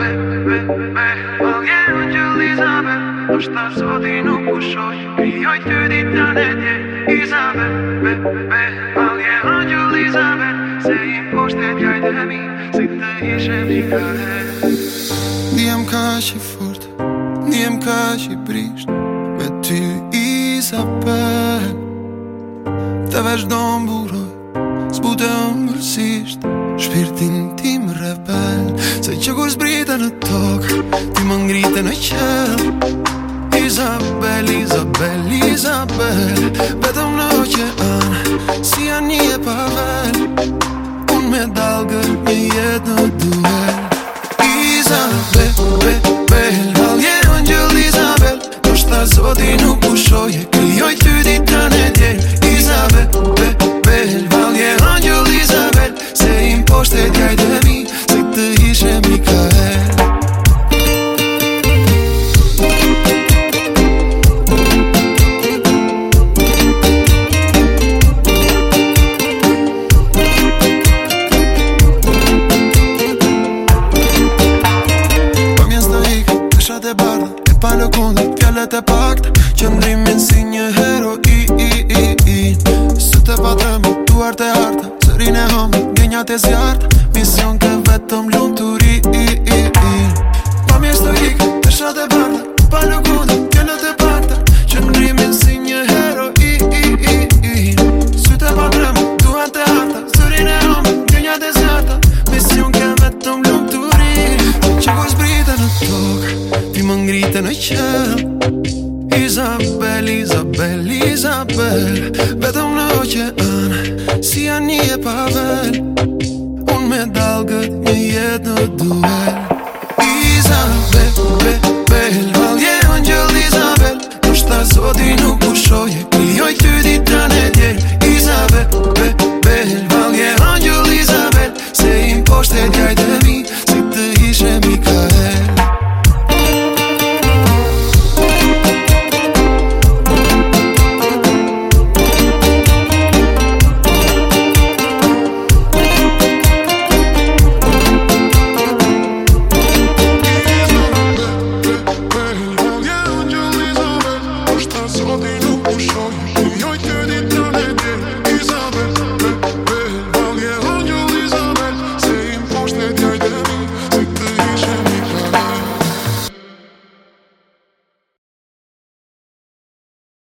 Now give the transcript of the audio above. me, me, me Valje në gjëllë i zame Në shta sotin nuk u shoj i të ditë të në tje I zame, me, me Valje në gjëllë i zame Se i poshte djajtë e mi Si të ishe mi kërë Dijem ka që fort Dijem ka që prisht Me ty i zape Të veç do mburoj S'bute mërësisht Shpirtin tim repesh Se që kur zbrite në tokë, ti më ngrite në qëllë Isabel, Isabel, Isabel Betëm në oqe anë, si anë një e pavelë kartë Që ndrimin si një hero i, i, i, i Së të patëm i tuar të artë Sërin e homi, i një një të Mision ke vetëm lumë të ri, i, i, i Pa mjë së të hikë të shra të bërë Pa në kundë ke të parta Që ndrimin si një hero i, i, i, i Së të patëm i tuar të artë Sërin e homi, i një një të Mision ke vetëm lumë të ri Që ku shbritë në tokë Ti më ngrite në qëllë Isabel, Isabel, Isabel Vedëm në oqean Si anje pavel Unë me dalgët një jetë në duhet sur des